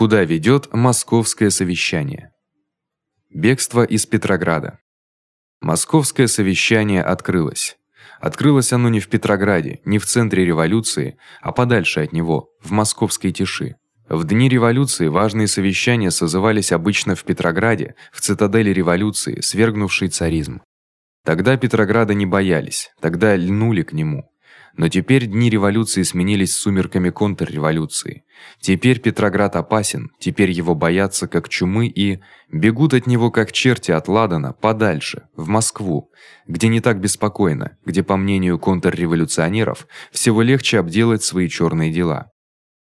Куда ведёт московское совещание? Бегство из Петрограда. Московское совещание открылось. Открылось оно не в Петрограде, не в центре революции, а подальше от него, в московской тиши. В дни революции важные совещания созывались обычно в Петрограде, в цитадели революции, свергнувшей царизм. Тогда Петрограда не боялись, тогда льнули к нему. Но теперь дни революции сменились сумерками контрреволюции. Теперь Петроград опасен, теперь его боятся как чумы и бегут от него как черти от Ладана подальше, в Москву, где не так беспокойно, где, по мнению контрреволюционеров, всего легче обделать свои чёрные дела.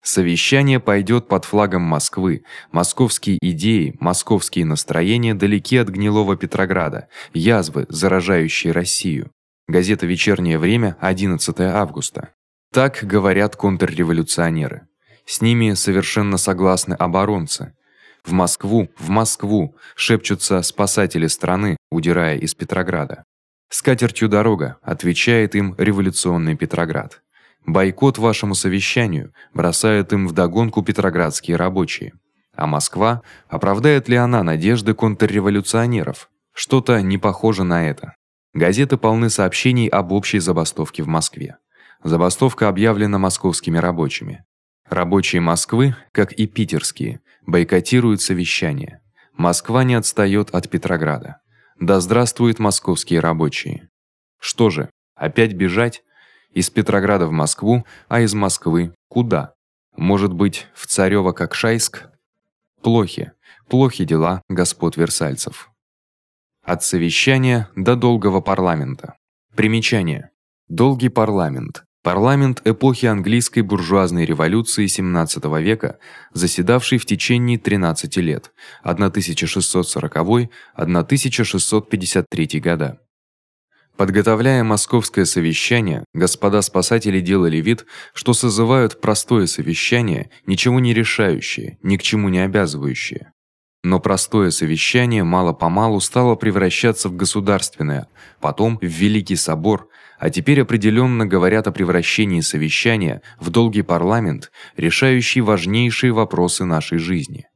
Совещание пойдёт под флагом Москвы. Московские идеи, московские настроения далеки от гнилого Петрограда, язвы, заражающие Россию. Газета Вечернее время, 11 августа. Так говорят контрреволюционеры. С ними совершенно согласны оборонцы. В Москву, в Москву шепчутся спасатели страны, удирая из Петрограда. С дорога, отвечает им революционный Петроград. Бойкот вашему совещанию, бросают им в догонку петроградские рабочие. А Москва, оправдает ли она надежды контрреволюционеров? Что-то не похоже на это. Газеты полны сообщений об общей забастовке в Москве. Забастовка объявлена московскими рабочими. Рабочие Москвы, как и питерские, бойкотируют совещание. Москва не отстаёт от Петрограда. Да здравствуют московские рабочие. Что же, опять бежать из Петрограда в Москву, а из Москвы куда? Может быть, в Царёво-Кокшайск? Плохи, плохи дела господ версальцев. От совещания до долгого парламента. Примечание: Долгий парламент парламент эпохи английской буржуазной революции XVII века, заседавший в течение 13 лет, 1640-1653 года. Подготовляя московское совещание, господа спасатели делали вид, что созывают простое совещание, ничего не решающее, ни к чему не обязывающее. Но простое совещание мало-помалу стало превращаться в государственное, потом в великий собор, а теперь определённо говорят о превращении совещания в долгий парламент, решающий важнейшие вопросы нашей жизни.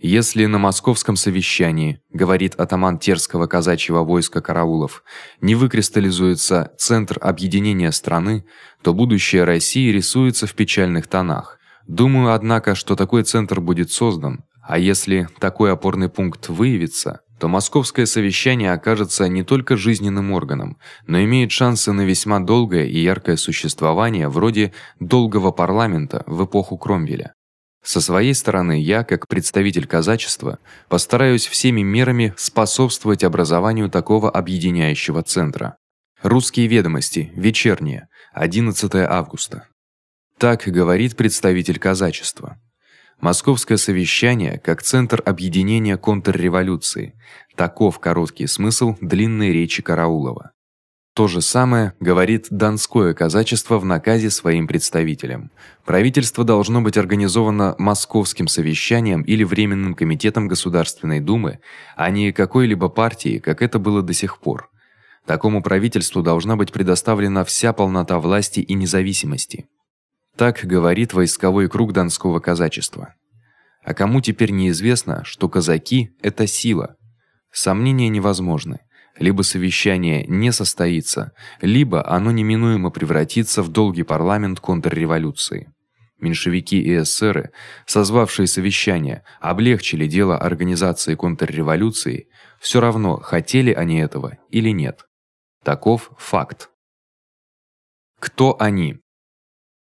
Если на московском совещании, говорит атаман Терского казачьего войска караулов, не выкристаллизуется центр объединения страны, то будущее России рисуется в печальных тонах. Думаю, однако, что такой центр будет создан, а если такой опорный пункт выявится, то московское совещание окажется не только жизненным органом, но имеет шансы на весьма долгое и яркое существование вроде долгого парламента в эпоху Кромвеля. Со своей стороны я, как представитель казачества, постараюсь всеми мерами способствовать образованию такого объединяющего центра. Русские ведомости, вечернее, 11 августа. Так говорит представитель казачества. Московское совещание как центр объединения контрреволюции. Таков короткий смысл длинной речи Караулова. То же самое говорит Донское казачество в наказе своим представителям. Правительство должно быть организовано московским совещанием или временным комитетом Государственной Думы, а не какой-либо партией, как это было до сих пор. Такому правительству должна быть предоставлена вся полнота власти и независимости. Так говорит войсковой круг Донского казачества. А кому теперь неизвестно, что казаки это сила. Сомнения невозможны. Либо совещание не состоится, либо оно неминуемо превратится в долгий парламент контрреволюции. Меньшевики и эсеры, созвавшие совещание, облегчили дело организации контрреволюции, всё равно хотели они этого или нет. Таков факт. Кто они?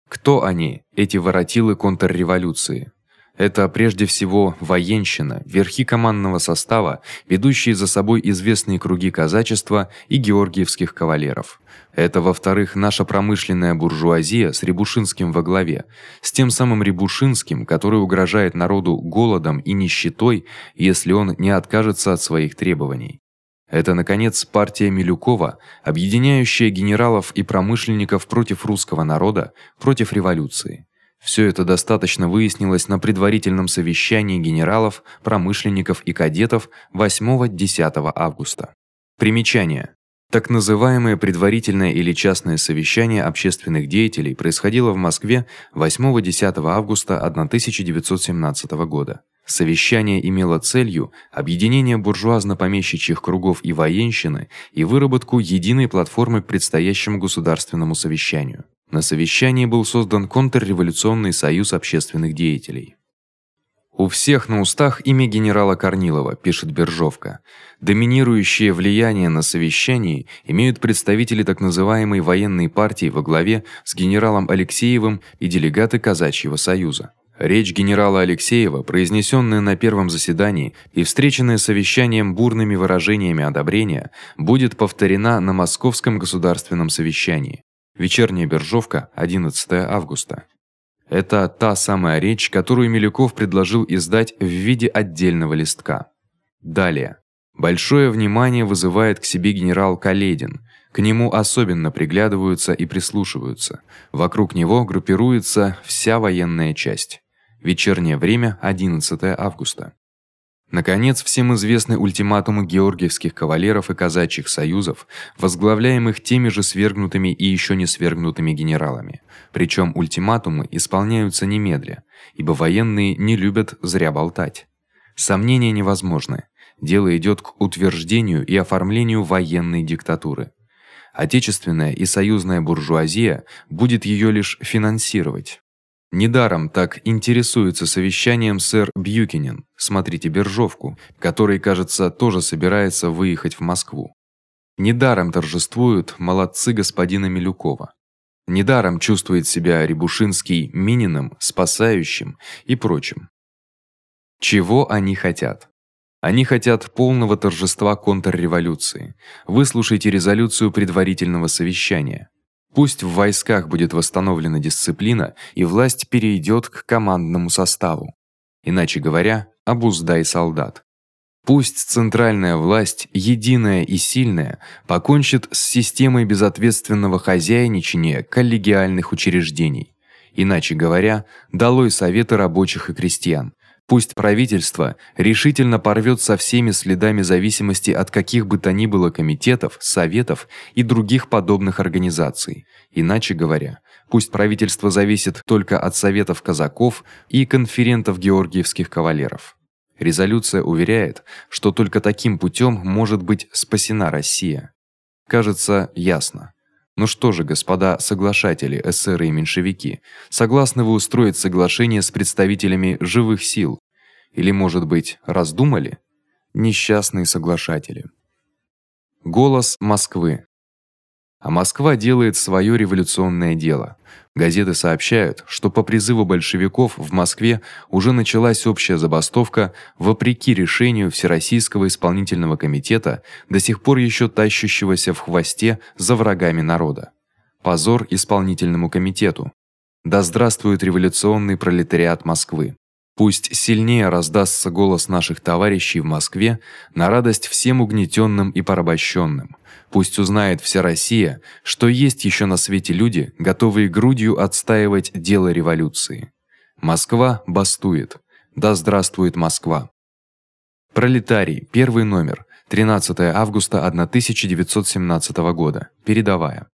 Кто они, эти воротилы контрреволюции? Это прежде всего военщина, верхи командного состава, ведущие за собой известные круги казачества и георгиевских кавалеров. Это, во-вторых, наша промышленная буржуазия с Рябушинским во главе, с тем самым Рябушинским, который угрожает народу голодом и нищетой, если он не откажется от своих требований. Это наконец партия Милюкова, объединяющая генералов и промышленников против русского народа, против революции. Всё это достаточно выяснилось на предварительном совещании генералов, промышленников и кадетов 8-10 августа. Примечание: Так называемое предварительное или частное совещание общественных деятелей происходило в Москве 8-10 августа 1917 года. Совещание имело целью объединение буржуазно-помещичьих кругов и военщины и выработку единой платформы предстоящему государственному совещанию. На совещании был создан контрреволюционный союз общественных деятелей. У всех на устах имя генерала Корнилова, пишет Биржовка. Доминирующее влияние на совещании имеют представители так называемой военной партии во главе с генералом Алексеевым и делегаты Казачьего союза. Речь генерала Алексеева, произнесённая на первом заседании и встреченная совещанием бурными выражениями одобрения, будет повторена на Московском государственном совещании. Вечерняя Биржовка, 11 августа. Это та самая речь, которую Милюков предложил издать в виде отдельного листка. Далее. Большое внимание вызывает к себе генерал Каледин. К нему особенно приглядываются и прислушиваются. Вокруг него группируется вся военная часть. Вечернее время, 11 августа. Наконец, всем известны ультиматумы георгиевских кавалеров и казачьих союзов, возглавляемых теми же свергнутыми и ещё не свергнутыми генералами. Причём ультиматумы исполняются немедля, ибо военные не любят зря болтать. Сомнения невозможны. Дело идёт к утверждению и оформлению военной диктатуры. Отечественная и союзная буржуазия будет её лишь финансировать. Недаром так интересуется совещанием сэр Бьюкинен. Смотрите биржовку, который, кажется, тоже собирается выехать в Москву. Недаром торжествуют молодцы господина Милюкова. Недаром чувствует себя Рябушинский Мининым, спасающим и прочим. Чего они хотят? Они хотят полного торжества контрреволюции. Выслушайте резолюцию предварительного совещания. Пусть в войсках будет восстановлена дисциплина и власть перейдёт к командному составу. Иначе говоря, обуздай солдат. Пусть центральная власть, единая и сильная, покончит с системой безответственного хозяйничания коллегиальных учреждений. Иначе говоря, долой советы рабочих и крестьян. Пусть правительство решительно порвёт со всеми следами зависимости от каких бы то ни было комитетов, советов и других подобных организаций. Иначе говоря, пусть правительство зависит только от советов казаков и конферентов георгиевских кавалеров. Резолюция уверяет, что только таким путём может быть спасена Россия. Кажется, ясно. Ну что же, господа соглашатели, эсеры и меньшевики, согласны вы устроить соглашение с представителями живых сил? Или, может быть, раздумали? Несчастные соглашатели. Голос Москвы. А Москва делает своё революционное дело. Газеты сообщают, что по призыву большевиков в Москве уже началась общая забастовка вопреки решению Всероссийского исполнительного комитета, до сих пор ещё тащущегося в хвосте за врагами народа. Позор исполнительному комитету. Да здравствует революционный пролетариат Москвы. Пусть сильнее раздастся голос наших товарищей в Москве на радость всем угнетённым и порабощенным. Пусть узнает вся Россия, что есть ещё на свете люди, готовые грудью отстаивать дело революции. Москва бастует. Да здравствует Москва. Пролетарий. Первый номер. 13 августа 1917 года. Передавая.